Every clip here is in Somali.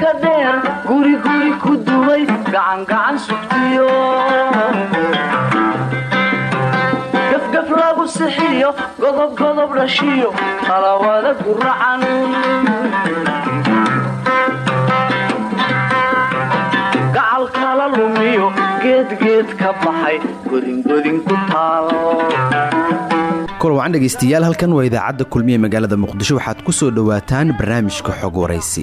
ka dheer guriguri ku dumay gacangacan sugtiyo gafgaf lagu sixiyo godobgodob dhashiyo talawada guracan gacal kala lumiyo geedgeed ka baxay godingodin ku taal kul wacan dhegaystayaal halkan waa idaacadda kulmiye magaalada muqdisho. Waxaad ku soo dhowaataan barnaamijka xog waraysi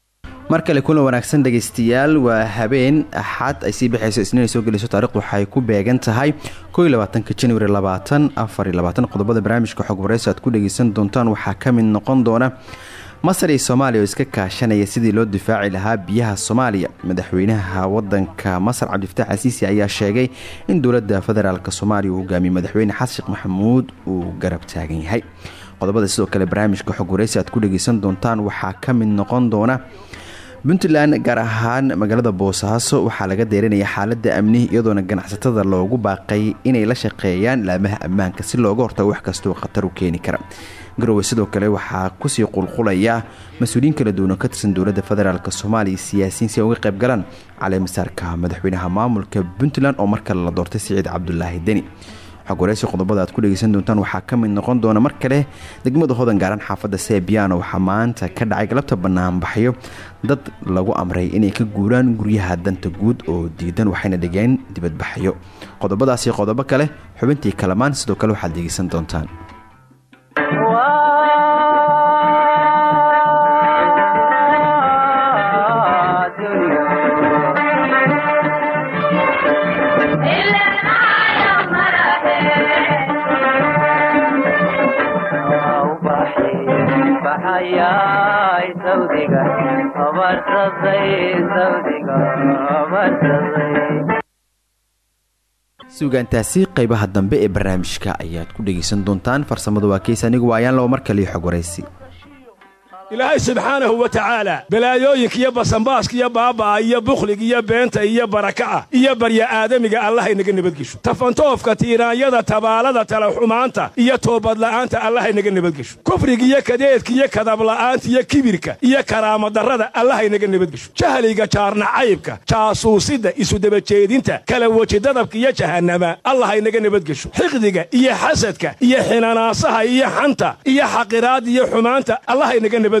mar kale kulan wanaagsan dhegaystayaal waa habeen. Axad ay sii baxayso isniinay soo gelayso taarikhdu waxay ku beegan tahay janwari qodobada barnaamijka xog warayso aad ku dhegaysan doontaan waxaa ka noqon doona masar iyo soomaaliya oo iska kaashanaya sidii loo difaaci lahaa biyaha soomaaliya. Madaxweynaha wadanka masar cabdifatax casiisi ayaa sheegay in dowladda federaalk soomaaliya uu hogaamiye madaxweyne xasan sheekh maxamuud uu garab taagan yahay. Qodobada sidoo kale barnaamijka xog waraysi aad ku dhegaysan doontaan waxaa ka mid noqon doona puntland gaar ahaan magaalada boosaaso waxaa laga deerinaya xaalada amni iyadoona ganacsatada loogu baaqay inay la shaqeeyaan laamaha ammaanka si looga hortago wax kastoo khatar u keeni kara. Garowe sidoo kale waxaa ku sii qulqulaya mas'uuliyiin kala duwan oo ka tirsan dowladda federaalk soomaaliya siyaasiyiin si ay uga qayb galaan caleemasaarka madaxweynaha maamulka puntland oo mar kale la doortay siciid cabdulaahi deni xogwaraysi qodobada aad ku dhegaysan doontaan waxaa ka mid noqon doona mar kale degmada hodan gaaran xaafadda sebiano waxaa maanta ka dhacay galabta banaanbaxyo dad lagu amray inay ka guuraan guryaha danta guud oo diidan waxayna dhigeen dibadbaxyo qodobadaasi qodobo kale xubintii kalamaan sidoo kale waxaad dhegaysan doontaan suugaantaasi qaybaha dambe ee barnaamijka ayaad ku dhegaysan doontaan farsamada waa keys anigu waayaan laba mar kaliyo xog waraysi ilaahay subxaanahu wa tacaala balaayooyinka iyo basanbaaska iyo baaba'a iyo bukhliga iyo beenta iyo baraka'a iyo barya aadamiga allahaynaga nabadgesho. Tafantoofka tiiraanyada tabaalada talaxumaanta iyo toobadla'aanta allahaynaga nabadgesho. Kufriga iyo kadeedka iyo kadabla'aanta iyo kibirka iyo karaamadarrada allahaynaga nabadgesho. Jahliga jaarnacaybka jaasuusidda isudabajeedinta kala wejidadabka iyo jahannama allahaynaga nabadgesho. Xiqdiga iyo xasadka iyo xinanaasaha iyo xanta iyo xaqiraadda iyo xumaanta allahaynaga nabadgesho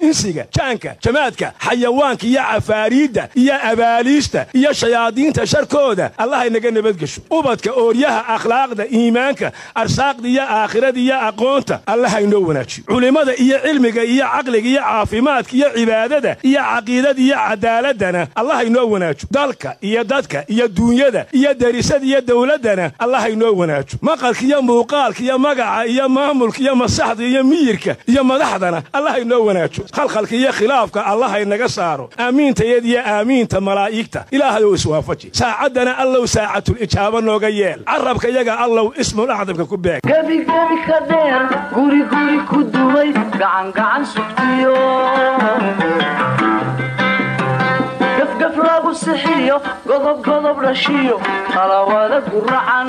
insiga jaanka jamaadka xayawaanka iyo cafaariidda iyo abaaliista iyo shayaadiinta sharkooda. Allahaynaga nabadgesho. Ubadka ooryaha akhlaaqda iimaanka arsaaqda iyo aakhirada iyo aqoonta. Allahaynoo wanaajiyo. Culimmada iyo cilmiga iyo caqliga iyo caafimaadka iyo cibaadada iyo caqiidada iyo cadaaladana allahaynoo wanaajo dalka iyo dadka iyo duunyada iyo derisada iyo dowladdana allahaynoo wanaajo maqalka iyo muuqaalka iyo magaca iyo maamulka iyo masaxda iyo miyirka iyo madaxdana allahaynoo wanaajo khalkhalka iyo khilaafka allahaynaga saaro. Aamiintayadiyo aamiinta malaa'igta. Ilaahayow iswaafaji. Saacaddana allow saacatul ijaaba nooga yeel. Carabka yaga allow ismul acdamka ku beeg. Gebigebi ka dhashiyo talawada guracan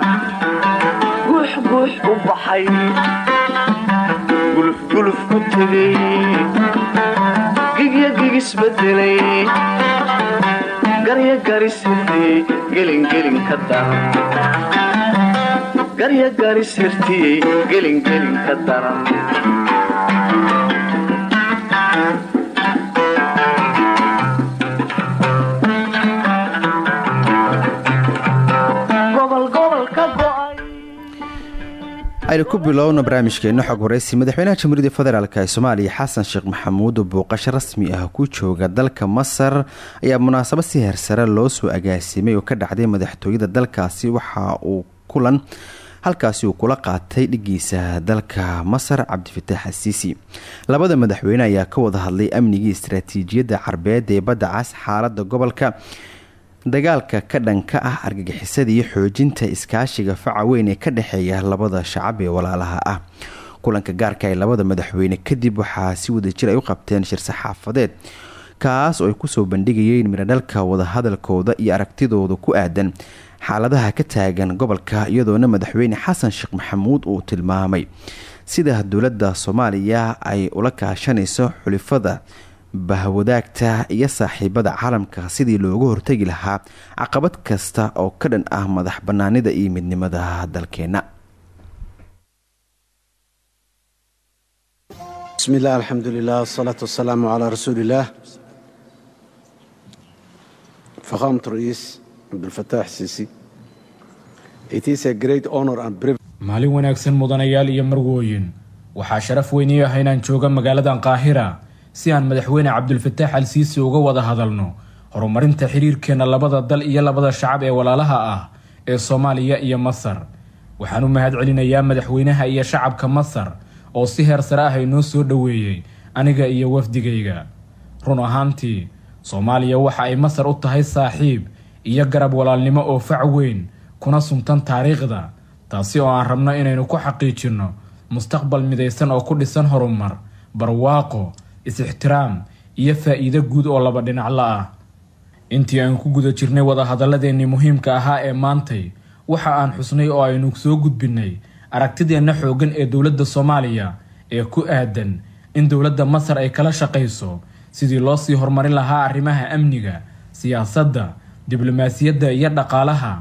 ku tegay gigya gigisbedelay garya garisirtiyey gelingelin ka daran garya garisirtiyey gelingelin ka daran aynu ku bilowno barnaamijkeena xog waraysi madaxweynaha jamhuuriyadda federaalk ee soomaaliya xasan sheekh maxamuud oo booqasho rasmi ah ku jooga dalka masar. Ayaa munaasabad si heersare loo soo agaasimay oo ka dhacday madaxtooyada dalkaasi waxa uu kulan halkaasi uu kula qaatay dhigiisa dalka masar cabdifataax asiisi. Labada madaxweyne ayaa ka wada hadlay amnigii istaraatiijiyadda carbeed ee badda cas xaalada gobolka dagaalka ka dhanka ah argagixisada iyo xoojinta iskaashiga faca weyn ee ka dhexeeya labada shacab ee walaalaha ah. Kulanka gaarka ee labada madaxweyne kadib waxaa si wadajir ay u qabteen shir saxaafadeed kaas oo ay ku soo bandhigayeen miradhalka wadahadalkooda iyo aragtidooda ku aadan xaaladaha ka taagan gobolka iyadoona madaxweyne xasan sheekh maxamuud uu tilmaamay. Sida dowladda soomaaliya ay ula kaashanayso xulifada bahwadaagta iyo saaxiibada caalamka sidii loogu hortegi lahaa caqabad kasta oo ka dhan ah madax bannaanida iyo midnimada dalkeenna bismilah alxamdulilah wsalaatu wasalaamu calaa rasuuliillaah fakhaamt ra'iis cabdulfataax siisi maalin wanaagsan mudanayaal iyo marwooyin waxaa sharaf weyn ii ah inaan jooga magaalada qaahira si aan madaxweyne cabdulfataax al siisi uga wada hadalno. Horumarinta xiriirkeena labada dal iyo labada shacab ee walaalaha ah ee soomaaliya iyo masar. Waxaan u mahad celinayaa madaxweynaha iyo shacabka masar oo si heer sare ah inoo soo dhoweeyey aniga iyo wafdigayga. Run ahaantii soomaaliya waxa ay masar u tahay saaxiib iyo garab walaalnimo oo fac weyn kuna suntan taariikhda taasi oo aan rabno inaynu ku xaqiijinno mustaqbal midaysan oo ku dhisan horumar barwaaqo is-ixtiraam iyo faa'iido guud oo laba dhinacla ah. Intii aan ku guda jirnay wadahadalladeennii muhiimka ahaa ee maantay waxa aan xusnay oo aynu soo gudbinnay aragtideenna xooggan ee dowladda soomaaliya ee ku aadan in dowladda masar ay kala shaqayso sidii loo sii horumarin lahaa arrimaha amniga siyaasadda diblomaasiyadda iyo dhaqaalaha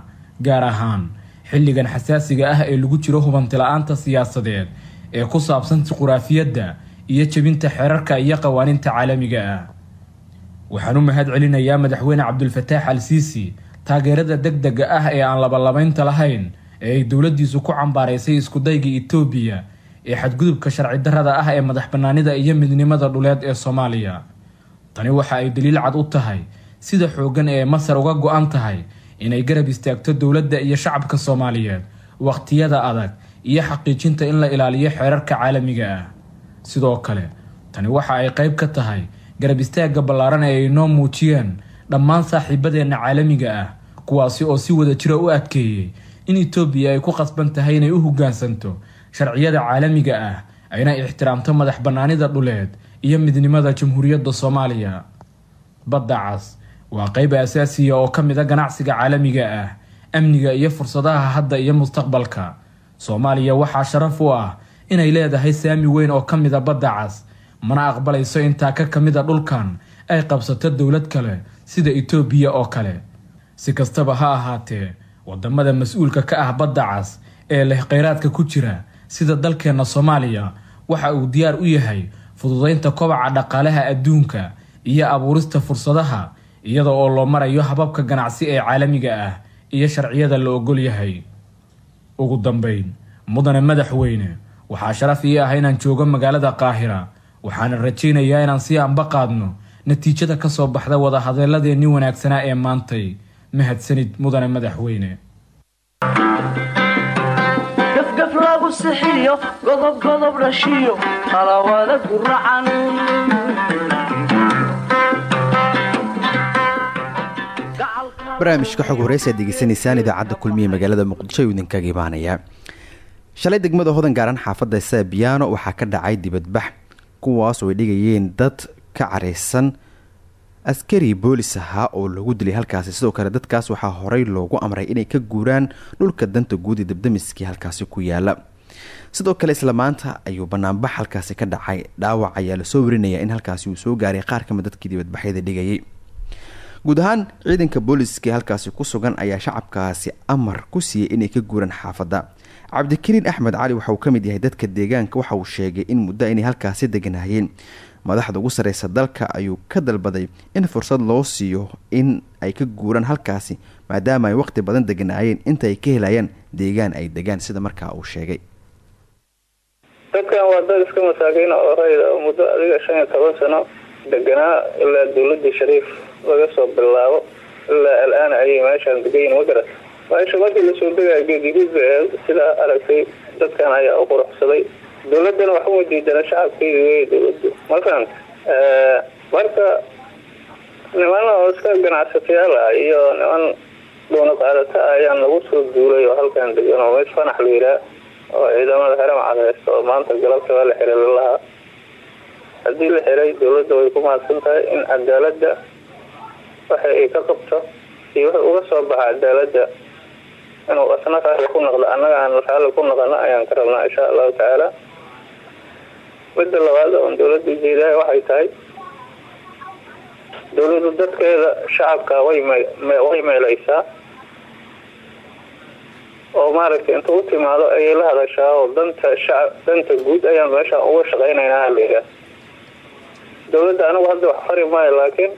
gaar ahaan xilligan xasaasiga ah ee lagu jiro hubanti-la-aanta siyaasadeed ee ku saabsan juquraafiyadda iyo jebinta xeerarka iyo qawaaniinta caalamiga ah. Waxaan u mahad celinayaa madaxweyne cabdulfataax al siisi taageerada deg dega ah ee aan labalabaynta lahayn ee ay dowladdiisu ku cambaaraysay iskudayga itoobiya ee xadgudubka sharci darrada ah ee madax bannaanida iyo midnimada dhuleed ee soomaaliya. Tani waxa ay daliil cad u tahay sida xooggan ee masar uga go-an tahay inay garab istaagto dowladda iyo shacabka soomaaliyeed wakhtiyada adag iyo xaqiijinta in la ilaaliyo xeerarka caalamiga ah sidoo kale. Tani waxa ay qayb ka tahay garab istaagga ballaaran ee ay noo muujiyeen dhammaan saaxiibadeenna caalamiga ah kuwaasi oo si wada jira u adkeeyey in itoobiya ay ku qasban tahay inay u hoggaansanto sharciyada caalamiga ah ayna ixtiraamto madax bannaanida dhuleed iyo midnimada jamhuuriyadda soomaaliya. Badda cas waa qayb asaasiya oo ka mid a ganacsiga caalamiga ah amniga iyo fursadaha hadda iyo mustaqbalka. Soomaaliya waxaa sharaf u ah inay leedahay saami weyn oo ka mid a badda cas. Mana aqbalayso intaa ka ka mid a dhulkan ay qabsato dowlad kale sida itoobiya oo kale. Si kastaba ha ahaatee waddamada mas'uulka ka ah badda cas ee leh kheyraadka ku jira sida dalkeenna soomaaliya waxa uu diyaar u yahay fududaynta kobaca dhaqaalaha adduunka iyo abuurista fursadaha iyada oo loo marayo hababka ganacsi ee caalamiga ah iyo sharciyada la ogol yahay. Ugu dambeyn mudane madaxweyne waxaa sharaf ii ah inaan joogo magaalada qaahira. Waxaana rajaynayaa inaan sii anba qaadno. Natiijada ka soo baxda wadahadaladeenii wanaagsanaa ee maantay. Mahadsanid mudane madaxweyne. Gafgaf lagu sixiyo godob godob dhashiyo qalawada guracan barnaamijka xog horeysa aad degeysanaysaan idaacadda kulmiye magaalada muqdisho ayuu idinkaga imaanayaa shalay degmada hodan gaaran xaafadda saabiyaano waxaa ka dhacay dibadbax kuwaas oo ay dhigayeen dad ka careysan askari boolis ahaa oo lagu dilay halkaasi sidoo kale dadkaas waxaa horey loogu amray inay ka guuraan dhulka danta guud ee dabdamiskii halkaasi ku yaalla sidoo kale isla maanta ayuu banaanbax halkaasi ka dhacay. Dhaawac ayaa la soo warinaya in halkaasi uu soo gaaray qaar ka mid dadkii dibadbaxyada dhigayay. Guud ahaan ciidanka booliska halkaasi ku sugan ayaa shacabkaasi amar ku siiyey inay ka guuraan xaafadda cabdikariin axmed cali waxa uu ka mid yahay dadka deegaanka. Waxa uu sheegay in muddo inay halkaasi deganahayeen madaxda ugu sarreysa dalka ayuu ka dalbaday in fursad loo siiyo in ay ka guuraan halkaasi maadaama ay waqti badan deganaayeen. Inta ay ka helayaan deegaan ay degaan sida markaa uu sheegay. Dadkan waa dad iska masaakiin oo rayda oo muddo adiga shan iyo toban sano deganaa ilaa dawladii shariif laga soo bilaabo. Ilaa al-aan ayay meeshaan degayiin magarat meesha markii la soo degaya geedigiid ba eed sidaa aragtay dadkan ayaa u quruxsaday dawladana waxuma diidana shacabkeedi wey dawladu ma fahamta marka niman oo iska ganacsatayaal ah iyo niman dhuuna qaadata ah ayaan lagu soo duulay oo halkan degan oo mees fanax la yiraa oo ciidamada xeram cadeysta oo maanta galabta waa la xiray lalahaa haddii la xiray dawladda way ku mahadsan tahay in cadaalada waxa ay ka qabto iyo wuxuu uga soo baxa cadaalada inuu asna raalli ku noqdo annaga aan raalli ku noqono ayaan ka rabnaa insha allahu tacaala midda labaad oon dawladda ujeedaha waxay tahay dawladu dadkeeda shacabka way way meeleysaa oo maaragtay inta u timaado ayay la hadashaa oo danta shacab danta guud ayaan meeshaan uga shaqeynaynaa layidhaah dawladda anigu hadda wax fari maayo laakiin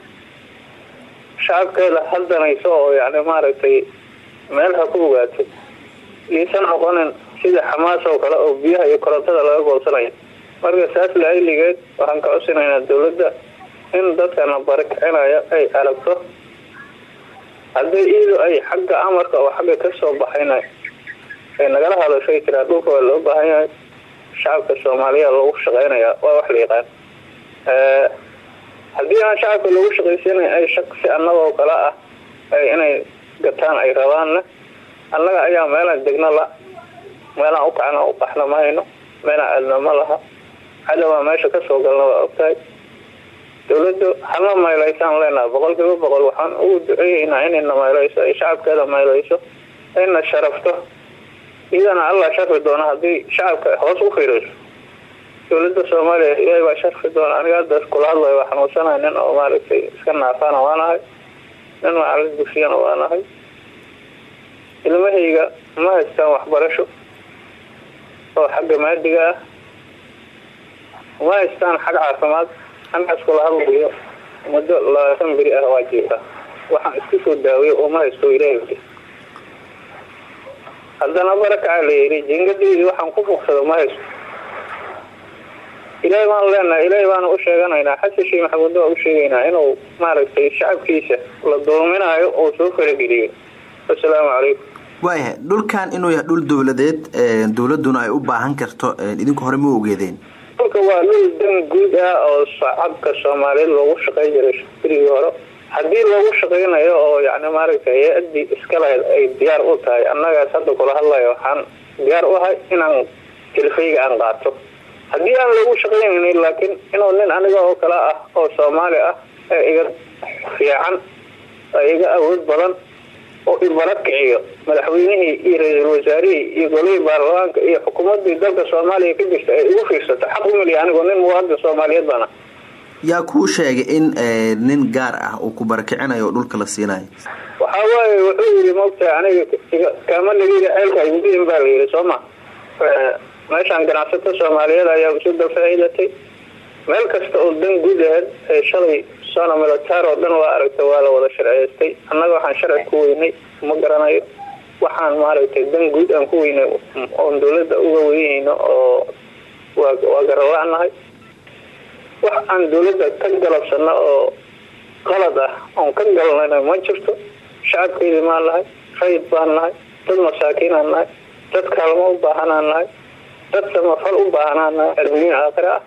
shacabkeeda haldanayso oo yani maaragtay meel ha ku ogaato. Iisan noqonin sida xamaas oo kale oo biyaha iyo korontada laga goosanayo. Marka saas laayligeed waxaan ka cosinaynaa dawladda in dadkana barakicinayo ay aragto. Haddii iyadu ay xagga amarka oo xagga ka soo baxayna ay nagala hadashay tiraa dhulka waa loo baahan yahay. Shacabka soomaaliya loogu shaqeynaya waa wax la yaqaan. Haddii aan shacabka loogu shaqaysiinay ay shaqsi annagoo kale ah inay gataan ay rabaanna annaga ayaa meelaan degno la meelaan ukacna u qaxna ma hayno meelaan aadna ma laha. Cadawaa meesha ka soo galna waa ogtahay. Dawladdu hana maylaysaan leenaha boqol kiiba boqol waxaan ugu duceeyeynaa inayna mayleyso ay shacabkeeda mayleyso ayna sharafto. Iyadana allah sharfi doona haddii shacabka hoos u fiiriso dawladda soomaaliya ilaahay baa sharfi doona aniga hadda kula hadlayo waa xanuunsanay nin oo maaragtay iska naafana waanahay nin macalin dugsiyana waanahay ilmahayga ma haystaan waxbarasho oo xagga maadiga ah. Ma haystaan xag caafimaad. Anaa iskula hadlayo muddo labaatan beri ah waa jiifta waxaan isku soo daaweyo oo ma haysto ilaahay haddana barakaca la yidhi jingadeydii waxaan ku fuuqsado ma haysto ilaahay baan leenahay ilaahay baana u sheeganaynaa. Xasan sheekh maxamuud waa u sheegaynaa inuu maaragtay shacabkiisa la dulminayo oo soo farageliyo assalaamu calaykum. Waayahay dhulkan inuu yahay dhul dowladeed dowladuna ay u baahan karto idinku hore ma ogeedeen. Dhulka waa dhul dan guud ah oo shacabka soomaaliyeed loogu shaqey jiray shirigii hore. Haddii loogu shaqeynayo oo yani maaragtay hay'adii iska lahayd ay diyaar u tahay annagaas hadda kula hadlayo waxaan diyaar u ahay inaan tilfayga aan qaato haddii aan loogu shaqeynaynin laakiin inuu nin aniga oo kale ah oo soomaali ah ee iga fiican iga awood badan oo ibara kiciyo madaxweynihii iyo ra'iisul wasaarihii iyo golihii baarlamaanka iyo xukuumadii dalka soomaaliya ka jirta ay ugu fiirsato xaq umaliya anigoo nin muwaadin soomaaliyeed bana yaa kuu sheegay in nin gaar ah uu ku barakicinayo oo dhulka la siinayo? Waxaa waaye wuxuu yidhi maogtahay aniga kaama nagida ceelka gudihin baa la yidhi soo ma meeshaan ganacsato soomaaliyeed ayaa isu dalfaa'idatay meel kasta oo dan guud aheed ee shalay sona militaar oo dhan waa aragtay waa la wada sharciyeystay annaga waxaan sharci ku weynay ma garanayo. Waxaan maaragtay dan guud aan ku weynay oon dawladda uga weynayno oo waa garala-nahay wax aan dawladda ka galabsano oo qalad ah oon ka galnayna ma jirto. Shacabkeedii maan nahay rayid baan nahay dad masaakiinaan nahay dad kaalmo u baahanaan nahay dad samafal u baahanaan nahay adduunya aakhira ah.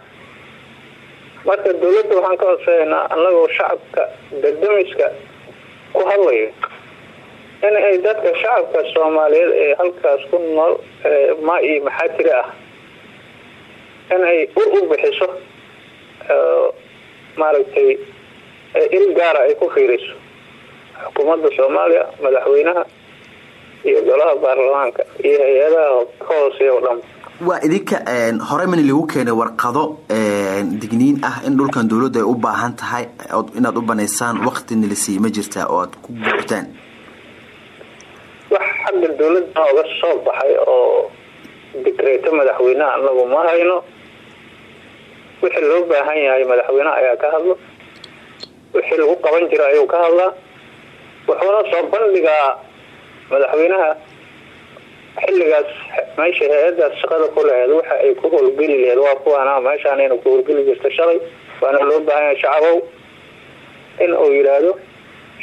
Marka dawladda waxaan ka codsaneynaa annagoo shacabka dadamiska ku hadlayo in ay dadka shacabka soomaaliyeed ee halkaas ku nool ma iyo maxaa tiri ah in ay ur u bixiso maaragtay il gaara ay ku fiiriso xukuumadda soomaaliya madaxweynaha iyo golaha baarlamaanka iyo hay'adaha ka hooseeya oo dhan waa idinka horey mani lagu keenay warqado digniin ah in dhulkan dowladdu ay u baahan tahay inaad u banaysaan waqtina la siiye ma jirtaa oo aad ku guurtaan wax xagga dowladda oga soo baxay oo dikreeto madaxweyneha anagu ma hayno. Wixii loo baahan yahay madaxweyneha ayaa ka hadlo wixii lagu qaban jira ayuu ka hadlaa. Wuxuuna soo bandhigaa madaxweynaha xilligaas meesha hay'adaas shaqada ku laheyd waxa ay ku howlgeli laheyd waa kuwaana meeshaanayna ku howlgeli jirta shalay waana loo baahan yahay shacabow. In uu yidhaahdo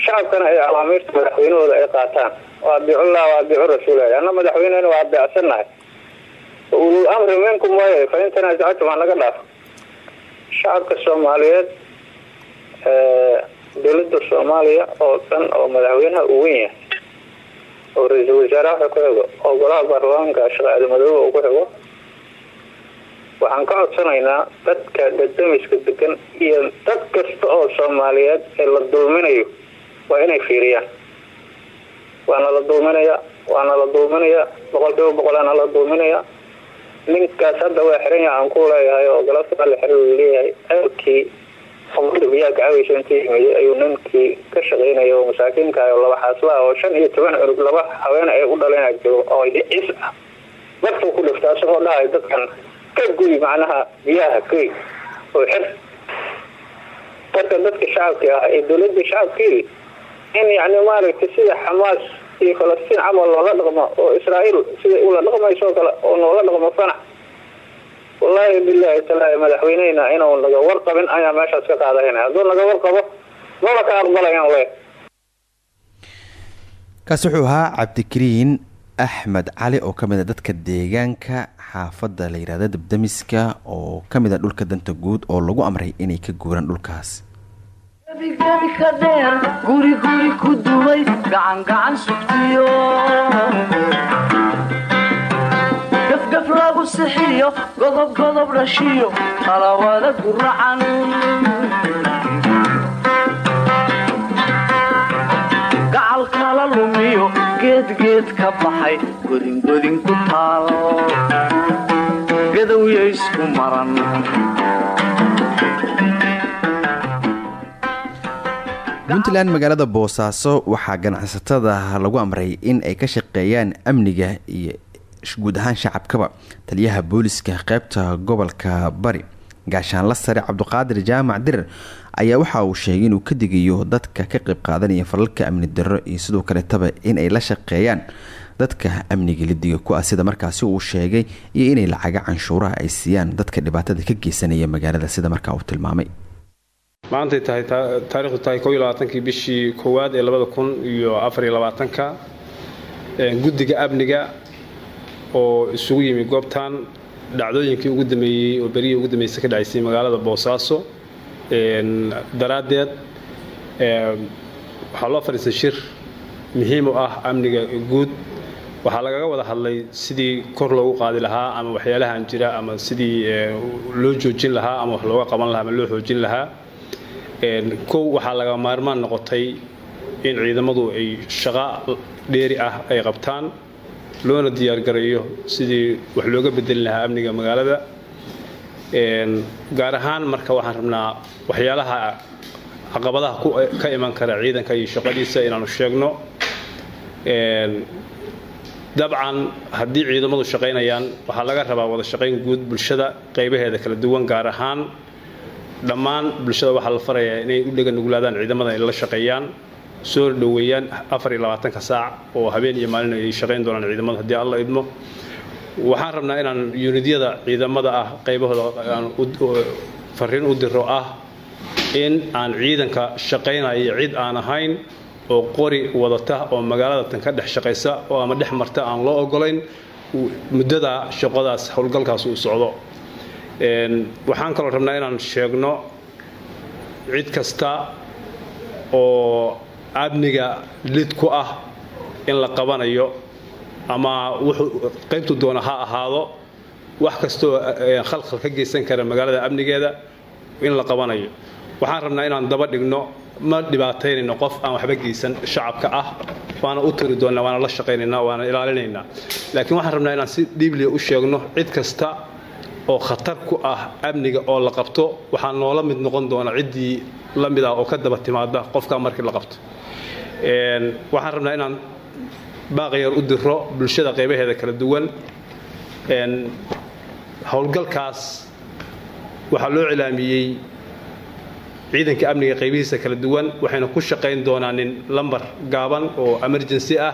shacabkana ay awaamiirta madaxweynahooda ay qaataan. Waa adiicullah waa adiicu rasuulah anna madaxweynehena waa adeecsannahay ulul amri minkum waay fa in tanaasactum ha naga dhaafo. Shacabka soomaaliyeed dowladda soomaaliya oo dhan oo madaxweynaha uu wen yahay oo ra'iisul wasaaraha ku xigo oo golaha baarlamaanka sheekh aadamadoobe uu ku xigo. Waxaan ka codsanaynaa dadka dadamiska degan iyo dad kasta oo soomaaliyeed ee la dulminayo waa inay fiiriyaan. Waana la dulminaya waana la dulminaya boqol kiiba boqolaana la dulminaya ninkaas hadda waa xiran yaha aan ku leeyahay oo galabta la xiri leeyahay ceelkii kacaweysa inta yimid ayuu ninkii ka shaqaynaya masaakiinka oo laba xaaslaha oo shan iyo toban cunug laba haween ay u dhaleen joogo oo is ah. Markuu ku dhifta asagoo dhahay dadkan ka guy macnaha biyaha goy oo xir. Marka dadka shacabkii ah ee dowladda shacabkii in yani maaragtay sida xamaas iyo falastiin camal loola dhaqmo oo israael sida ula dhaqmayso kale oo noola dhaqmo fanac wallaahi bilaahi taala madaxweynehena inuu naga warqabin ayaa meeshaas ka qaadahayna hadduu naga warqabo maba ka aqbalayaan le kaasi wuxuu ahaa cabdikariin axmed cali oo ka mid a dadka deegaanka xaafadda la yihahda dabdamiska oo ka mid a dhulka danta guud oo lagu amray inay ka guuraan dhulkaas. Gebigebi ka dheer guri guri ku duway gacan gacan sugtiyo gafgaf lagu sixiyo godob godob dhashiyo qalawada guracan gacal kala lumiyo geedgeed ka baxay godingodin ku taal gadowya isku maran puntland magaalada boosaaso waxaa ganacsatada lagu amray in ay ka shaqeeyaan amniga iyo guud ahaan shacabkaba taliyaha booliska qeybta gobolka bari. Gaashaanla sare cabduqaadir jaamac dirir ayaa waxa uu sheegay inuu ka digayo dadka ka qayb qaadanaya falalka amni darro iyo sidoo kaletaba in ay la shaqeeyaan dadka amniga lidiga ku ah sida markaasi uu sheegay iyo inay lacaga canshuuraha ay siiyaan dadka dhibaatada ka geysanaya magaalada sida markaa uu tilmaamay. Maantay tahay taarikhdu tahay ko iyo bishii koowaad ee labada kun iyo afar iyo labaatanka oo isugu yimi goobtan dhacdooyinkii ugu dameeyey oo berihii ugu dambeysay ka dhacaysay magaalada boosaaso. Daraaddeed waxaa loo fadhiistay shir muhiim u ah amniga guud. Waxaa lagaga wada hadlay sidii kor loogu qaadi lahaa ama waxyaalahan jira ama sidii loo joojin lahaa ama wax looga qaban lahaa ama loo xoojin lahaa. Kow waxaa laga maarmaan noqotay in ciidamadu ay shaqo dheeri ah ay qabtaan loona diyaargareeyo sidii wax looga bedeli lahaa amniga magaalada. Gaar ahaan marka waxaan rabnaa waxyaalaha caqabadaha ka iman kara ciidanka iyo shaqadiisa inaanu sheegno. Dabcan haddii ciidamadu shaqaynayaan waxaa laga rabaa wada shaqayn guud bulshada qaybaheeda kala duwan gaar ahaan dhammaan bulshada waxaa la farayaa inay u dhega nuglaadaan ciidamada ay la shaqeeyaan soo dhoweeyaan afar iyo labaatanka saac oo habeen iyo maalin ay shaqayn doonaan ciidamadu haddii alla idmo. Waxaan rabnaa inaan yuunidyada ciidamada ah qaybahooda aan fariin u diro ah in aan ciidanka shaqaynaya cid aan ahayn oo qori wadata oo magaalada tan ka dhex shaqaysa oo ama dhex marta aan loo ogolayn muddada shaqadaas howlgalkaas uu socdo. Waxaan kaloo rabnaa inaan sheegno cid kasta oo amniga lid ku ah in la qabanayo ama qaybtu doona ha ahaado wax kastaoo khalkhal ka geysan kara magaalada amnigeeda in la qabanayo. Waxaan rabnaa inaan daba dhigno ma dhibaataynayno qof aan waxba geysan shacabka ah waana u tiri doonnaa waana la shaqaynaynaa waana ilaalinaynaa. Laakiin waxaan rabnaa inaan si dhiibliya u sheegno cid kasta oo khatar ku ah amniga oo la qabto waxaa noola mid noqon doona ciddii la mid ah oo ka daba timaada qofkaa markii la qabto waxaan rabnaa inaan baaqyar u diro bulshada qaybaheeda kala duwan. Howlgalkaas waxaa loo cilaamiyey ciidanka amniga qaybihiisa kala duwan waxayna ku shaqayn doonaan nin lambar gaaban oo emergency ah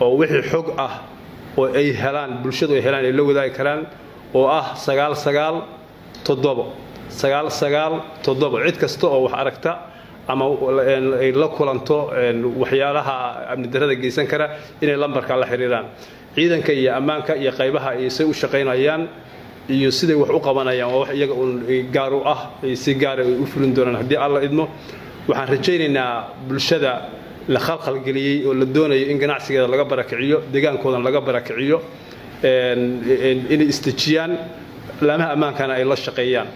oo wixii xog ah oo ay helaan bulshadu ay helaan ay la wadaagi karaan oo ah sagaal sagaal toddobo. Sagaal sagaal toddobo. Cid kasta oo wax aragta ama ay la kulanto waxyaalaha amni darrada geysan kara inay lambarka la xiriiraan. Ciidanka iyo ammaanka iyo qaybaha say u shaqaynayaan iyo siday wax u qabanayaan waa wax iyaga uun gaar u ah si gaara ay u fulin doonaan. Haddii alla idmo waxaan rajaynaynaa bulshada la khalkhalgeliyey oo la doonayo in ganacsigeeda laga barakiciyo deegaankoodan laga barakiciyo inay istejiyaan laamaha ammaankana ay la shaqeeyaan.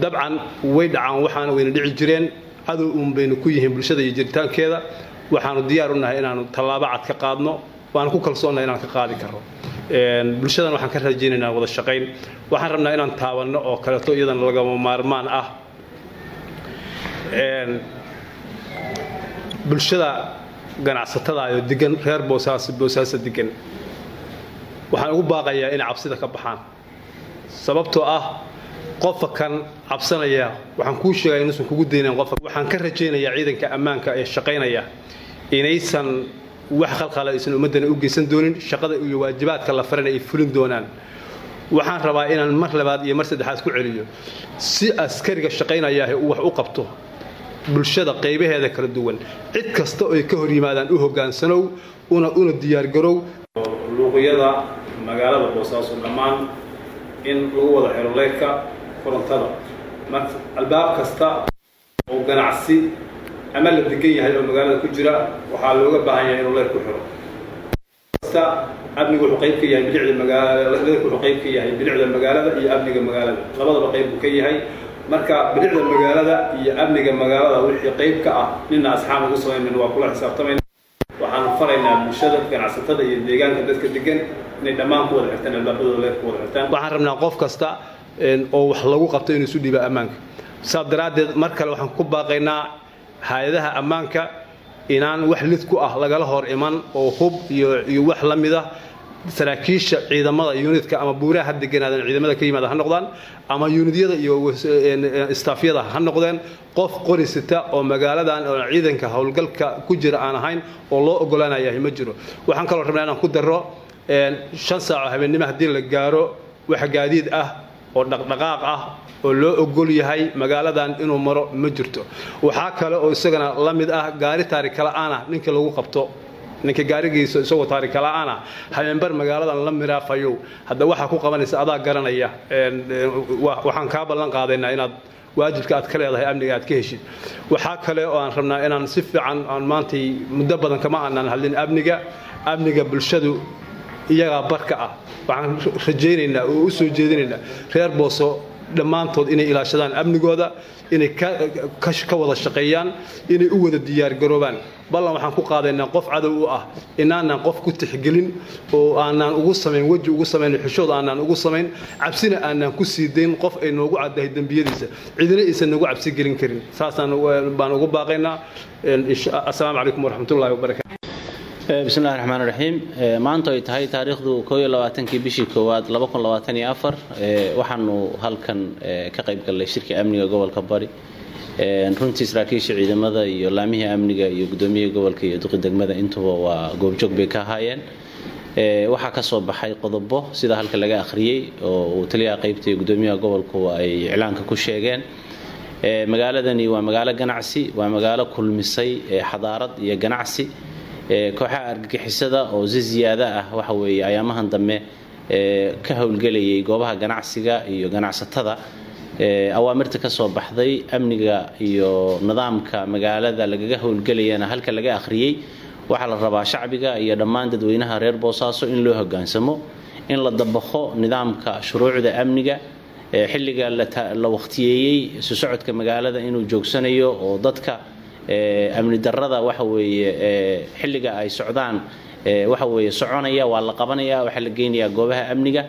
Dabcan way dhacaan waxaana wayna dhici jireen cadow uun baynu ku yihiin bulshada iyo jiritaankeeda waxaanu diyaar u nahay inaanu tallaabo cad ka qaadno waana ku kalsoonnahay inaan ka qaadi karro bulshadan waxaan ka rajaynaynaa wada shaqayn. Waxaan rabnaa inaan taabanno oo kaleeto iyadana lagama maarmaan ah. Bulshada ganacsatada oo degan reer boosaaso boosaaso degan waxaan ugu baaqayaa inay cabsida ka baxaan. Sababtoo ah qofka kan cabsanaya waxaan kuu sheegaya inuusan kugu daynayn qofka. Waxaan ka rajaynayaa ciidanka ammaanka ee shaqaynaya inaysan wax khalkhala aysan ummaddana u geysan doonin shaqada iyo waajibaadka la farana ay fulin doonaan. Waxaan rabaa inaan mar labaad iyo mar saddexaad ku celiyo si askariga shaqaynayaah uu wax u qabto bulshada qaybaheeda kala duwan. Cid kasta oo ay ka hor yimaadaan u hoggaansanow una una diyaargarow luuqyada magaalada boosaaso dhammaan in lagu wada xiro leyrka korontada. Marka albaab kasta oo ganacsi ama la degan yahay oo magaalada ku jira waxaa looga baahan yahay inuu leyr ku xiro. Kasta amnigu wuxuu qayb ka yahay bilicda magaalada leyrku wuxuu qayb ka yahay bilicda magaalada iyo amniga magaalada. Labadaba qayb buu ka yahay. Marka bilicda magaalada iyo amniga magaalada wixii qayb ka ah nina asxaab ugu samaynan waa kula xisaabtamayna waxaan faraynaa bulshada ganacsatada iyo deegaanka dadka degan inay dhammaan ku wada xirtaan albaabadooda leer ku wada xirtaan. Waxaan rabnaa qof kasta oo wax lagu qabto inuu isu dhiiba ammaanka. Saas daraaddeed mar kale waxaan ku baaqaynaa hay'adaha ammaanka inaan wax lid ku ah lagala hor iman oo hub iyo wax la mid ah saraakiisha ciidamada yunitka ama buuraha ha deganaadan ciidamada ka yimaada ha noqdaan ama yunidyada iyo istaafyada ha noqdeen qof qori sita oo magaaladan oo ciidanka howlgalka ku jira aan ahayn oo loo ogolaanayahay ma jiro. Waxaan kaloo rabnaa inaan ku daro shan saac oo habeennimo haddii la gaaro wax gaadiid ah oo dhaqdhaqaaq ah oo loo ogol yahay magaaladan inuu maro ma jirto. Waxaa kale oo isagana la mid ah gaari taarikala'aana ninka lagu qabto ninka gaarigiisa isagoo taarikala'aana habeenbar magaaladan la miraafayow. Hadda waxaa ku qabanaysa adaa garanaya waxaan kaa ballan qaadaynaa inaad waajibka aad ka leedahay amniga aad ka heshid. Waxaa kale oo aan rabnaa inaan si fiican aan maantay muddo badan kama aanaan hadlin amniga amniga bulshadu iyagaa barka ah. Waxaan rajaynaynaa oo u soo jeedinaynaa reer booso dhammaantood inay ilaashadaan amnigooda inay ka wada shaqeeyaan inay u wada diyaargaroobaan ballan waxaan ku qaadaynaa qof cadow u ah inaanaan qof ku tixgelin oo aanaan ugu samayn weji ugu samayn xishood aanaan ugu samayn cabsina aanaan ku sii dayn qof ay noogu caddahay dembiyadiisa. Cidina aysan nagu cabsi gelin karin. Saasaan baan ugu baaqaynaa. Assalaamu calaykum waraxmatullahi wabarakatu bismillahi raxmaan raxiim maanta ay tahay taariikhdu labaatankii bishii koowaad afar. Waxaanu halkan ka qayb gallay shirka amniga gobolka bari. Runtii saraakiisha ciidamada iyo laamihii amniga iyo gudoomiyihii gobolka iyo duqi degmada intuba waa goobjoog bay ka ahaayeen. Waxaa ka soo baxay qodobo sida halka laga akhriyey oo uu taliyaha qaybta iyo gudoomiyaha gobolku ay iclaanka ku sheegeen. Magaaladani waa magaalo ganacsi waa magaalo kulmisay xadaarad iyo ganacsi kooxaha argagixisada oo si ziyaado ah waxa weeye ayaamahan dambe ka howlgelayay goobaha ganacsiga iyo ganacsatada. Awaamirta ka soo baxday amniga iyo nidaamka magaalada lagaga howlgelayana halka laga akhriyey waxaa la rabaa shacbiga iyo dhammaan dadweynaha reer boosaaso in loo hogaansamo in la dabaqo nidaamka shuruucda amniga xilliga la waqtiyeeyey isu socodka magaalada inuu joogsanayo oo dadka amni darrada waxa weeye xilliga ay socdaan waxa weeye soconaya waa la qabanaya waxaa la geynayaa goobaha amniga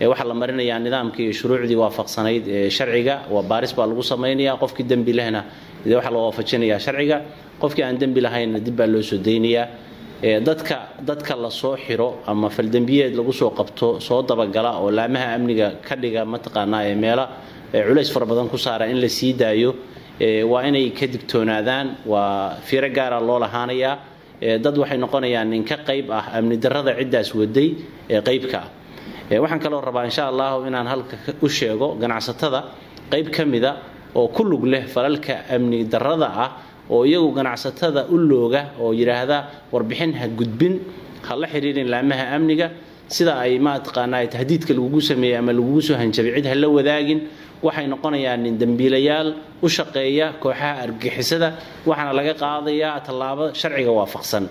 waxaa la marinayaa nidaamkii shuruucdii waafaqsanayd ee sharciga waa baaris baa lagu samaynaya qofkii dembi lehna waxaa la waafajinayaa sharciga qofkii aan dembi lahaynna dib baa loo soo daynayaa. Dadka dadka la soo xiro ama faldembiyeed lagu soo qabto soo dabagala oo laamaha amniga ka dhiga mataqaanaa ee meelo culays fara badan ku saara in la sii daayo waa inay ka digtoonaadaan waa fiiro gaara loo lahaanayaa dad waxay noqonayaan nin ka qayb ah amni darrada ciddaas waday ee qaybka ah. Waxaan kaloo rabaa insha allahu inaan halka u sheego ganacsatada qayb ka mida oo ku lug leh falalka amni darrada ah oo iyagu ganacsatada u looga oo yidhaahda warbixin ha gudbin ha la xidhiirin laamaha amniga. Sida ay mataqaanaa tahdiidka lagugu sameeyey ama lagugu soo hanjabay cid ha la wadaagin waxay noqonayaan nin dembiilayaal u shaqeeya kooxaha argagixisada waxaana laga qaadayaa tallaabo sharciga waafaqsan.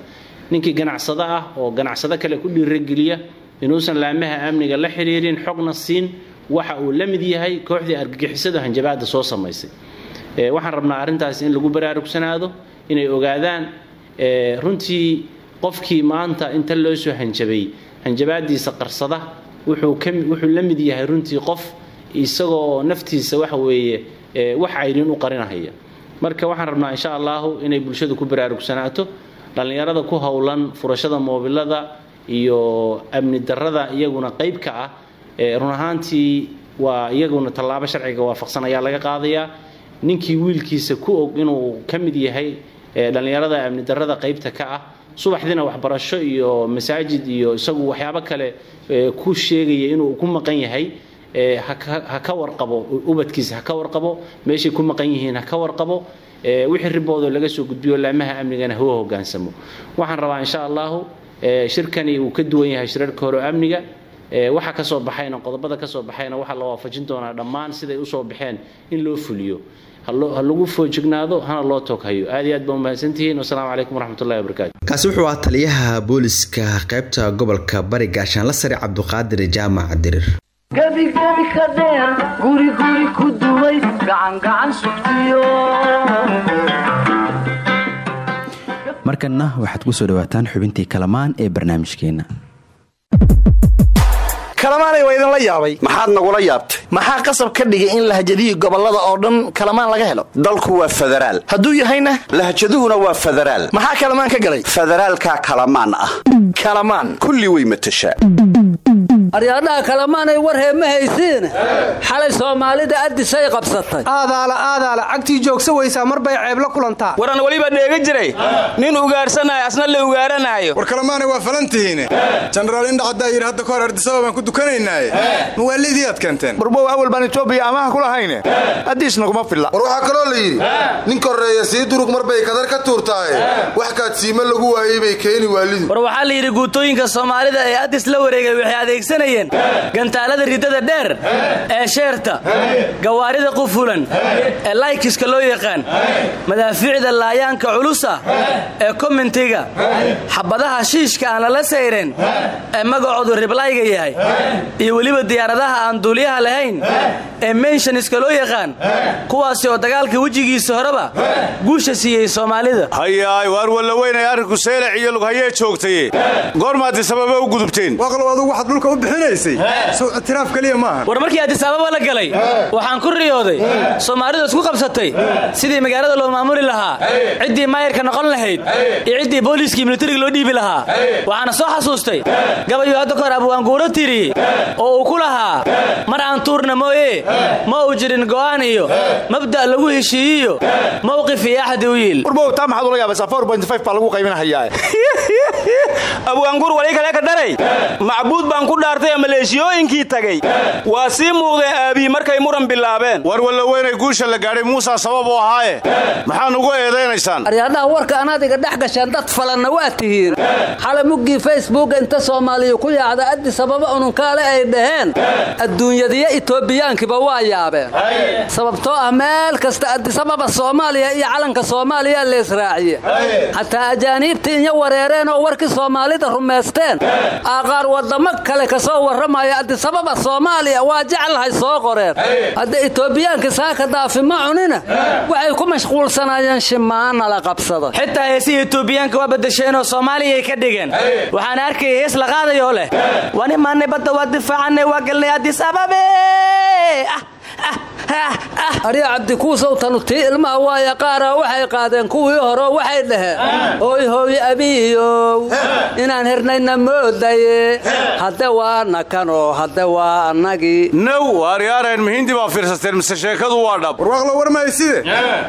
Ninkii ganacsado ah oo ganacsado kale ku dhiirageliya inuusan laamaha amniga la xidhiirin xogna siin waxa uu la mid yahay kooxdii argagixisada hanjabaada soo samaysay. Waxaan rabnaa arrintaas in lagu baraarugsanaado inay ogaadaan runtii qofkii maanta inta loo soo hanjabay hanjabaadiisa qarsada wuxuu la mid yahay runtii qof isagoo naftiisa waxa weeye wax ayrin u qarinahaya. Marka waxaan rabnaa insha allahu inay bulshadu ku baraarugsanaato dhallinyarada ku howlan furashada moobilada iyo amni darrada iyaguna qayb ka ah run ahaantii waa iyaguna tallaabo sharciga waafaqsan ayaa laga qaadayaa. Ninkii wiilkiisa ku og inuu ka mid yahay dhallinyarada amni darrada qaybta ka ah subaxdiina waxbarasho iyo masaajid iyo isagu waxyaabo kale ku sheegaya inuu ku maqan yahay ha ka warqabo ubadkiisa ha warqabo meeshay ku maqan yihiin ha warqabo wixii riboodo laga soo gudbiyo laamaha amnigana hawa hogaansamo. Waxaan rabaa insha allahu shirkani uu ka duwan yahay shirarka hore amniga waxa ka soo baxayna qodobada ka soo baxayna waxaa la waafajin doonaa dhammaan siday u soo baxeen in loo fuliyo. Ha lagu foojignaado hana loo tooghayo. Aad iyo aad baa umahadsantihiin wasalaamu calaykum waraxmatullahi wabarakaatu kaasi wuxuu ahaa taliyaha booliska qaybta gobolka bari gaashaanla sare cabduqaadir jaamac dirir gebigebi ka dheer guriguri ku duway gacangacan sugtiyo. Markanna waxaad ku soo dhawaataan xubintii kalamaan ee barnaamijkeenna kalamaanay waa idinla yaabay. Maxaad nagula yaabtay? Maxaa qasab ka dhigay in lahjadihii gobollada oo dhan kalamaan laga helo? Dalku waa federaal. Hadduu yahayna? Lahjaduhuna waa federaal. Maxaa kalamaan ka galay? Federaalkaa kalamaan ah. Kalamaan. Kulli way matashaa aryaadhaha kalamaanay war heema haysiine xalay soomaalida addisay qabsatay. Aadaala aadaala cagtii joogsa weysaa mar bay ceeb la kulantaa waran weliba dheega jiray. Nin ugaarsanaayo asna la ugaaranaayo war kalamaanay waa falantihiine. Jenaraal indhacaddaa yidhi hadda kahor ardisaba baan ku dukanaynaaye mawaalidii aad keenteen? Warbow awal baan etoobiya amaha ku lahayne. Addiis naguma filla. War waxaa kaloo la yidhi nin korreeya sii durug mar bay kadar ka tuurtaaye. Wax kaad siima lagu waayey bay keeni waalidu war waxaa la yidhi guutooyinka soomaalida ee addis la wareegay waxay adeegsanayeen gantaalada ridada dheer ee sheerta gawaarida qufulan ee laykiska loo yaqaan madaafiicda laayaanka culusa ee komentiga xabadaha shiishka aan lala sayren ee magacoodu riblayga yahay iyo weliba diyaaradaha aan duuliyaha lahayn ee menshaniska loo yaqaan kuwaasi oo dagaalka wejigiisa horeba guusha siiyey soomaalida. Hayaay waar walla weynay arrinku seelac iyo lughayee joogtaye goormaaddi sababa u gudubteen. Waaqlow adugu waxaad dhulka u bixinaysay ictiraaf keliya maaha war markii addisaababa la galay waxaan ku riyooday soomaalidu isku qabsatay. Sidii magaalada loo maamuli lahaa ciddii maayarka noqon lahayd iyo ciddii booliiskii militariga loo dhiibi lahaa waxaana soo xasuustay. Gabayuu hadda kahor abwaanguuro tiriyey oo uu ku lahaa mar aan tuurna mooye ma uu jirin go'aan iyo mabda' lagu heshiiyiyo mowqif iyo axdi u yiil. Warbow taa maxaad ula yaabaysaa baa lagu qaybinahayaa abwaanguur wali kale ka dharay macbuud baan ku dhaartay maleeshiyooyinkii tagay. Waa sii muuqdeen aabii markay muran bilaabeen. War walla weynay guusha la gaadhay muusaa sabab u ahaaye. Maxaa nugu eedaynaysaan. Aryaadhaha warka anaad iga dhex gasheen dad falanna waa tihiin. Xalay muggii facebooka inta soomaaliya ku yaacda addi sababa ununkaale ay dhaheen. Adduunyadiyo itoobiyaankiba waa yaabeen. Sababtoo ah meel kasta addisababa soomaaliya iyo calanka soomaaliya leesraaciye xataa ajaaniibtii inya wareereen oo warkii soomaalida rumaysteen aa qaar waddamo kale ka soo soo warramaya adisababa soomaaliya waa jeclahay soo qoreen. Hadda etoobiyaanka saaka daafi ma cunina waxay ku mashquulsanaayeen shimaana la qabsado. Xitaa heesihii etoobiyaanka waa badasheenoo soomaaliyay ka dhigeen. Waxaan arkaya hees la qaadayoo leh. Wani maanay badda waa difaacanay waa galnay adis ababe arya cabdikuusow tanu tii ilmaha waaya qaara waxay qaadeen kuwii hore waxay dhaheen hooy hooy abiyow inaan hernayna moodaye. Hadde waana kanoo hadde waa annagii now waaryaareen muhiimdii baa fiirsateen mise sheekadu waa dhab. Warwaaqlo warmayside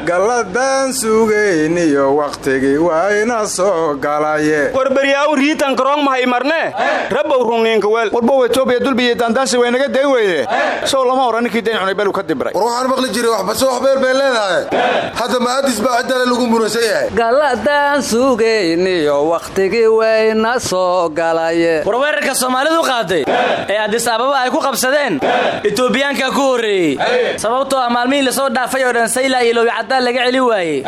galladaan sugayniyo wakhtigii wayna soo galaye. Warbaryaaw riitan karoong mahay marne? Rabbow rungniinka weel. Warbow etoobiya dulbiyo daandaansi way naga day weyde sow lama hora ninkii dayn cunay belu ka dibray war waxaan maqli jiray waxbase wax beel bay leedahay. Hadda maadis baa ciddale lagu muransan yahay. Galladaan sugayniyo wakhtigii wayna soo galaye war weerarka soomaalidu qaaday ee adis ababa ay ku qabsadeen etoobiyaanka ku horreeyey sababtoo ah maalmihii la soo dhaafay oo dhan sayla iyo lowyacadaan laga celi waayey.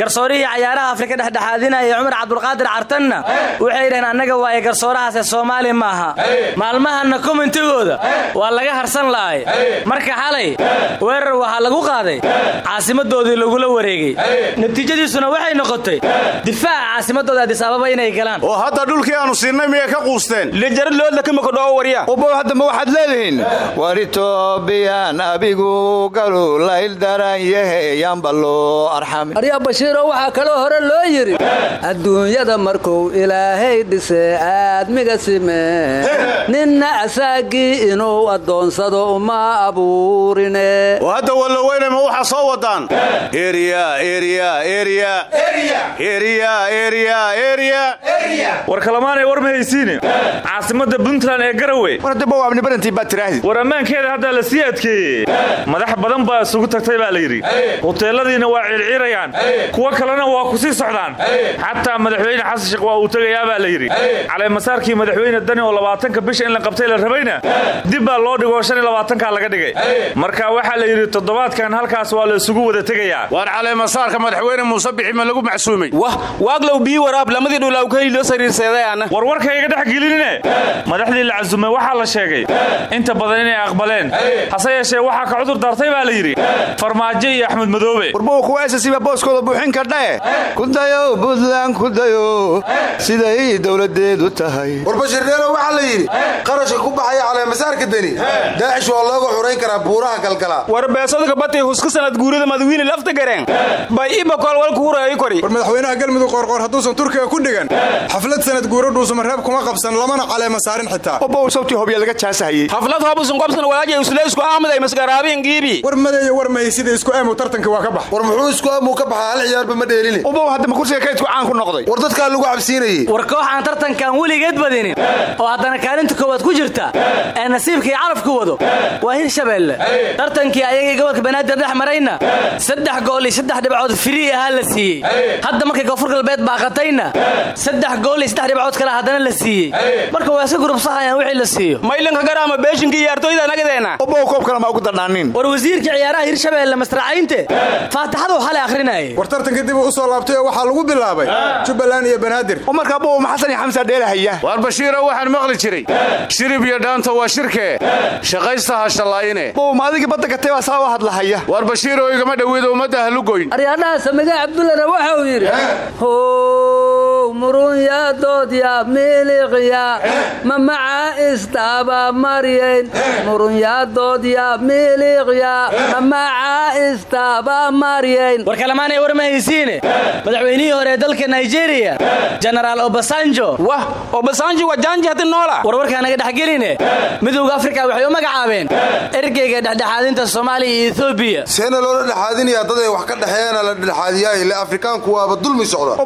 Garsoorihii cayaaraha afrika dhexdhexaadinaya cumar cabdulqaadir cartanna waxay dhaheen annaga waaye garsoorahaas ee soomaali maaha. Maalmahanna komintigooda waa laga harsan la'ay marka xalay weerar waxaa lagu qaaday. Caasimadoodii lagula wareegey natiijadiisuna waxay noqotay difaaca caasimadooda adis ababa inay galaan. Oo hadda dhulkii aanu siinay miyay ka quusteen. Lijarad loodla kamakadhoo warya ubow hadda ma waxaad leedihiin? War itoobiyaan abigu galu layl daran yahe yaanba loo arxami. Arya bashiiro waxaa kaloo hore loo yidhi adduunyada markuu ilaahay dhise aadmiga simee ninna asaagii inuu addoonsado uma abuurine oo hadda walloweyne ma waxaa soo wadaan. War kalamaanay war ma haysiine. Caasimada puntland ee garowe war ammaankeeda haddaa la sii adkeeyey. Madax badan baa isugu tagtay baa la yidhi. Huteeladiina waa ciirciirayaan kuwo kalena waa ku sii socdaan. Xataa madaxweyne xasan sheekh waa uu tegayaa baa la yidhi. Caleemasaarkii madaxweyne dani oo labaatanka bisha in la qabtay la rabayna dib baa loo dhigoo shan iyo labaatankaa laga dhigay. Marka waxaa la yidhi toddobaadkan halkaas waa la isugu wada tegayaa. Waar caleemasaarka madaxweyne muuse bixi ma lagu macsuumay? Wah waaglow bii waraab lamadii dhulaw ka hilioo sariirseedayaana war warkayga dhex gelinine? Madaxdii la casumay waxaa la sheegay inta badan inay aqbaleen. Hase yeeshee waxaa ka cudur daartay baa la yidhi. Farmaajo iyo axmed madoobe. Warbow kuwa esasiba booskooda buuxin kardhae kudayo buntland kudayo siday dowladeedu tahay. War bashirneelo waxaa la yidhi qarashka ku baxaya caleemasaarka deni daacish waa looga xurayn karaa buuraha galgala war beesodka batay huska sanad guurida madawiine lafta gareen bay ibakol walku hurayo kori. War madaxweynaha galmudug qoorqoor hadduusan turkiga ku dhigan. Xaflad sanad guuro dhuusamareeb kuma qabsan lamana caleema saarin xitaa obow sawtii hobya laga jaasahayey xaflad hobusan qobsan walaaja usleysku ahmaday masgaraabiin giibi. War madeeyo war mahay sida isku aamu tartanka waa ka bax. War muxuu isku aamu ka baxaa hal ciyaarba ma dheelini. Obow hadda ma kursiga kaydku caan ku noqday. War dadkaa lagu cabsiinayey war koox aan tartankan weligeed badinin oo haddana kaalinta koowaad ku jirta ee nasiibkii calafku wado waa hirshabeelle tartankii ayagii gobolka banaadir dhex marayna. Saddex gool iyo saddex dhibcood firii ahaa la siiyey. Hadda markay koonfur galbeed baaqatayna saddex gool iyo saddex dhibcood kale haddana la siiyey. Marka waa iska gurubsahayaan wixii la siiyo. Maylanka garaama beeshinka iyo artoyda nagadeena obow koob kale ma ugu dadhaanin war wasiirka ciyaaraha hirshabeelle masracaynte faataxadu xalay akhrinayay war tartanka dib u soo laabtay oo waxaa lagu bilaabay jubbaland iyo banaadir. Marka abow ma xasan iyo xamsa dheelahaya. Waar bashiiro waxaan maqli jiray. Shirib iyo dhaanta waa shirkee. Shaqaysta ha shallaayine bow ma adigii badda gatay baa saa u hadlahaya. Waar bashiiro igama dhoweedo ummadda halugoyn aryaadhaha samige cabdullana waxa uu yidhi how murunyaa doodya miliqya ma maca istaaba maryayn murunyaa doodya miliqya ma maca istaaba maryayn war kalamaanay war ma haysiine. Madaxweynihii hore ee dalka nigeria. Jenaraal obasanjo. Wah obasanjo waa jaanji hadi noola. War warkaa naga dhexgeline. Midowda afrika waxay u magacaabeen ergeyga dhexdhexaadinta soomaaliya iyo etoobiya seena loola dhexaadinayaa dad ay wax ka dhexeeyana la dhexaadiyaa ile afrikaanku waaba dulmi socda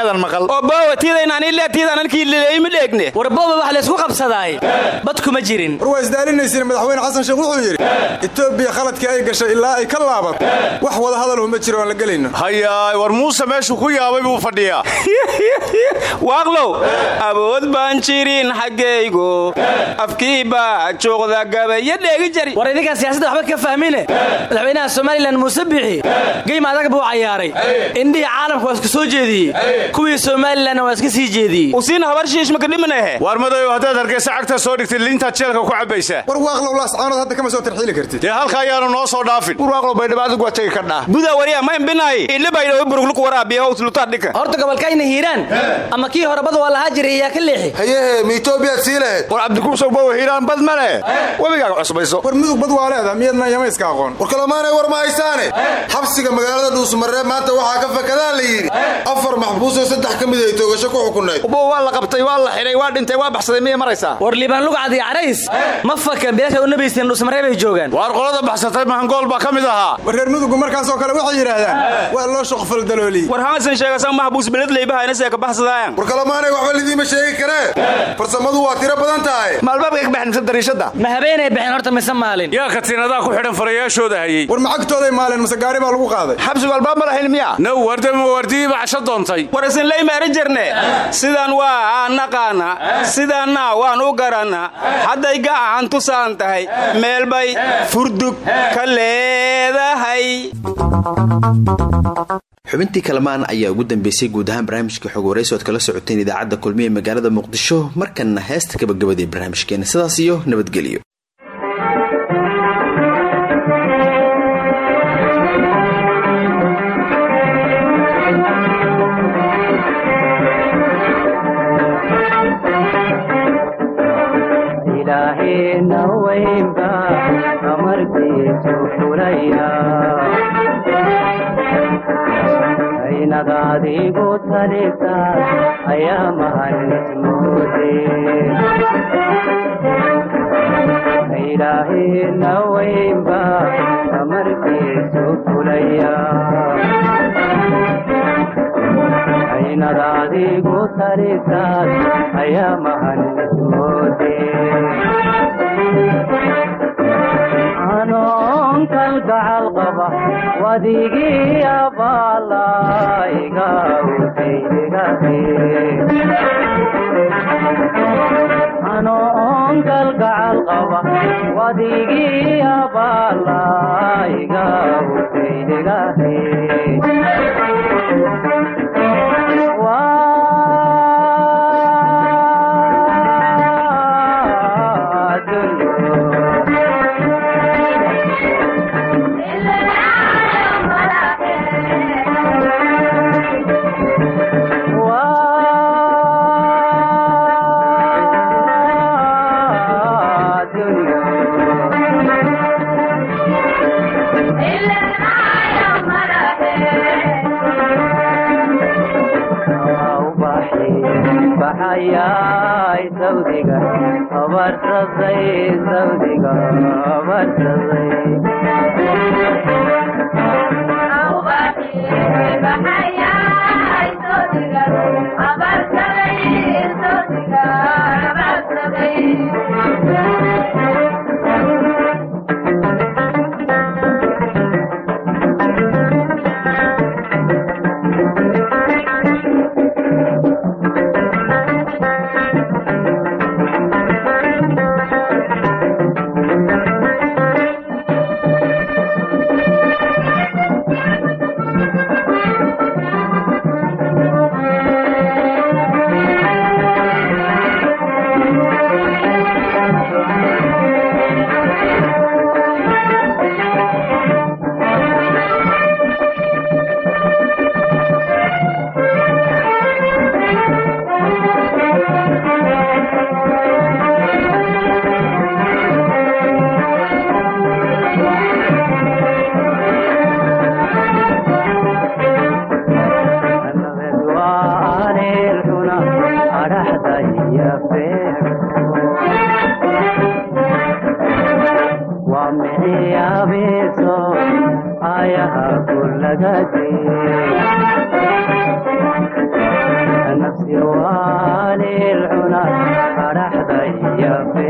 obow ku qabsa ku qadimaysida miyaadan maqal obowa tiidaynanile tiidanalkii lileeyma dheegne. War booba wax laysku qabsadaay. Bad kuma jirin. War waa isdaalinaysiin madaxweyne xasan sheekh wuxuu yidhi etoobiya khaladkii ay gashay ilaa ay ka laabato wax wada hadalhu ma jiro aan la gelayno. Hayaay war muuse meeshuu ku yaabay buu fadhiyaa. Waaqlow awood baan jirin xaggaygu. Afkii baa juuqda gabayo dheegi jari. War idinkaan siyaasadda waxba ka fahmine? Madaxweynaha somalilan muuse bixi. Geyma adag buu cayaaray. Indhihii caalamka waa isku soo jeediyey kuwii somalilan somalilanna waa iska sii jeediyey usiina habar shiish maka dhimanahe? Waar madayow haddaad hargeysa cagta soo dhigtid liintaad jeelka ku cabbaysaa war waaqlow laascaanood hadda kama soo tarxiili kartid. Dee halka ayaanu noo soo dhaafin. Warwaaqlo baydhabo adigu waa tegi kardhaa buda wariya ma imbinaay idhibaydhaw burugluku waraabiya howslutaad dhika. Horta gobolkayna hiiraan. Ama kii horebada waa lahaa jiray ka leexi. Hayehe ma etoobiyaad sii lahayd war cabdikuusow bawa hiiraan bad ma leh. Webigaaga cusbayso. War mudug bad waa leeda miyadna yamayska aqoon. War kalamaanay war ma haysaane. Xabsiga magaalada dhuusmareeb maanta waxaa ka fakadaan la yidhi. Afar maxbuusoo saddex ka mid ay toogasho ku xukunayd ubo waa la qabtay waa la xidhay waa dhintay waa baxsaday miyay maraysaa? War liibaan lugcad iyo carays. Ma fakan bilaasha u nabaysteen dhusmaree bay joogaan. Waar qolada baxsatay mahangool baa ka mid ahaa. War reer mudugu markaasoo kale waxay yidhaahdaan waa loo shoqfal dalooliyey war hamasan sheegasan maxbuus beled leybahayna see ka baxsadaayan war kalamaanay waxba lidiima sheegi karee farsamadu waa tiro badan tahay. Maalbaabka ka baxnisa dariishadda. Ma habeenay baxeen horta mise maalin? Yaa katiinadaa ku xidhan farayaashooda hayey war macagtooday maaleen mase gaari baa lagu qaaday. Xabsigu albaab ma lahayn miya? Now wardama waardiyiiba casho doontay war isinlayma eri jirne? Sidaan waa aan naqaana. Sidaanna waan u garanna hadday gacan tusaan tahay meel bay furdug ka leedahay. Xubintii kalamaan ayaa ugu dambeysay guud ahaan barnaamijka xog waraysi ood kala socoteen idaacadda kulmiye magaalada muqdisho markanna heesta gabagabada ee barnaamijkeena. Sidaas iyo nabadgelyo aynad adigu talisa ayaa mahanismoode ilaahayna weynba amarkiisu fulaya aynad adigu talisaas ayaa mahanismoode anoon kalgacal qaba wadigii abaalaiga anoon kalgacal qaba wadigii abaalaiga husaynigahe baxayay abarsaday sawdiga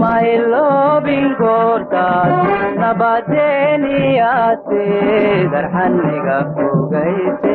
abarsaday maylobin goortaas nabadeeniyaase darxaniga fogayse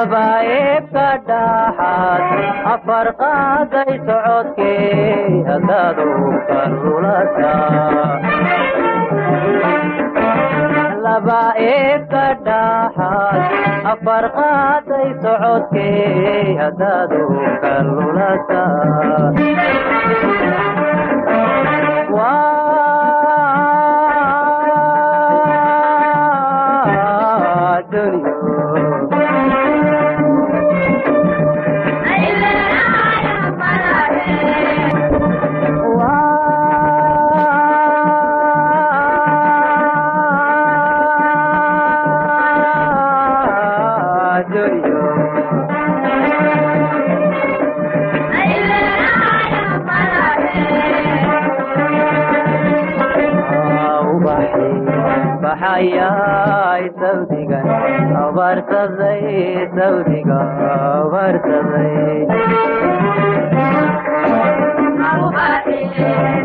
labaeebka dhaxaad afar qaaday socodkee haddaadu kalulata labaeebka dhaxaad afar qaaday socodkee haddaadu kalulata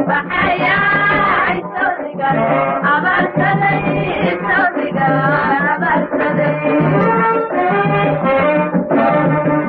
baxayay sawdigan abarsaday sawdiga abarsaday xidigaygiyaadna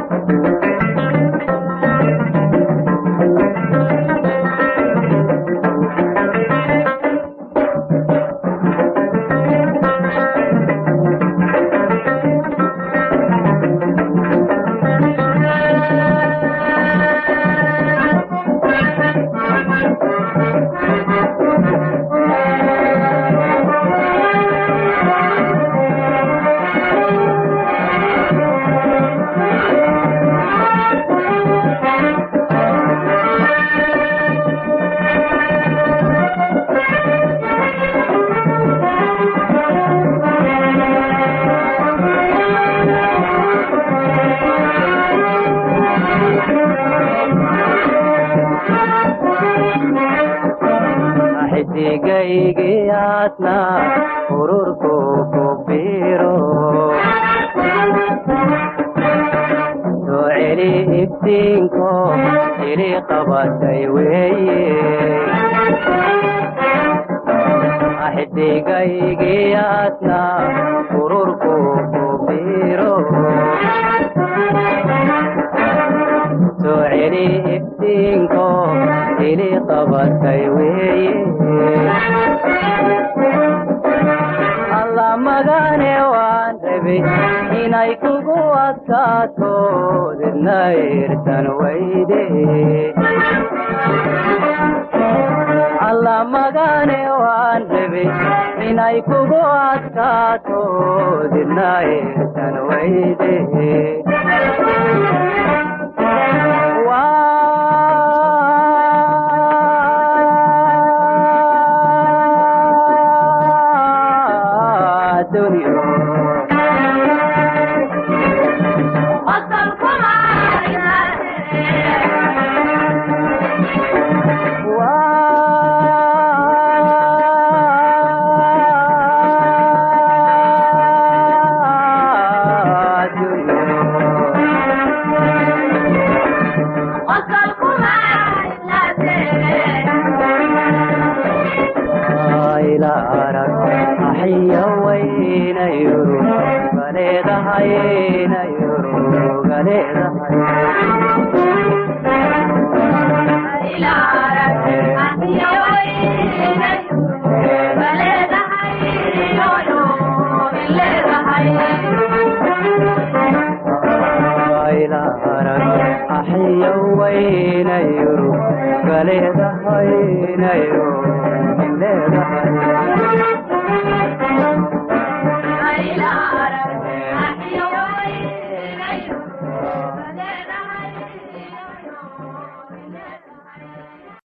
weyde alla magane waan rabay inay kugu adkaato didna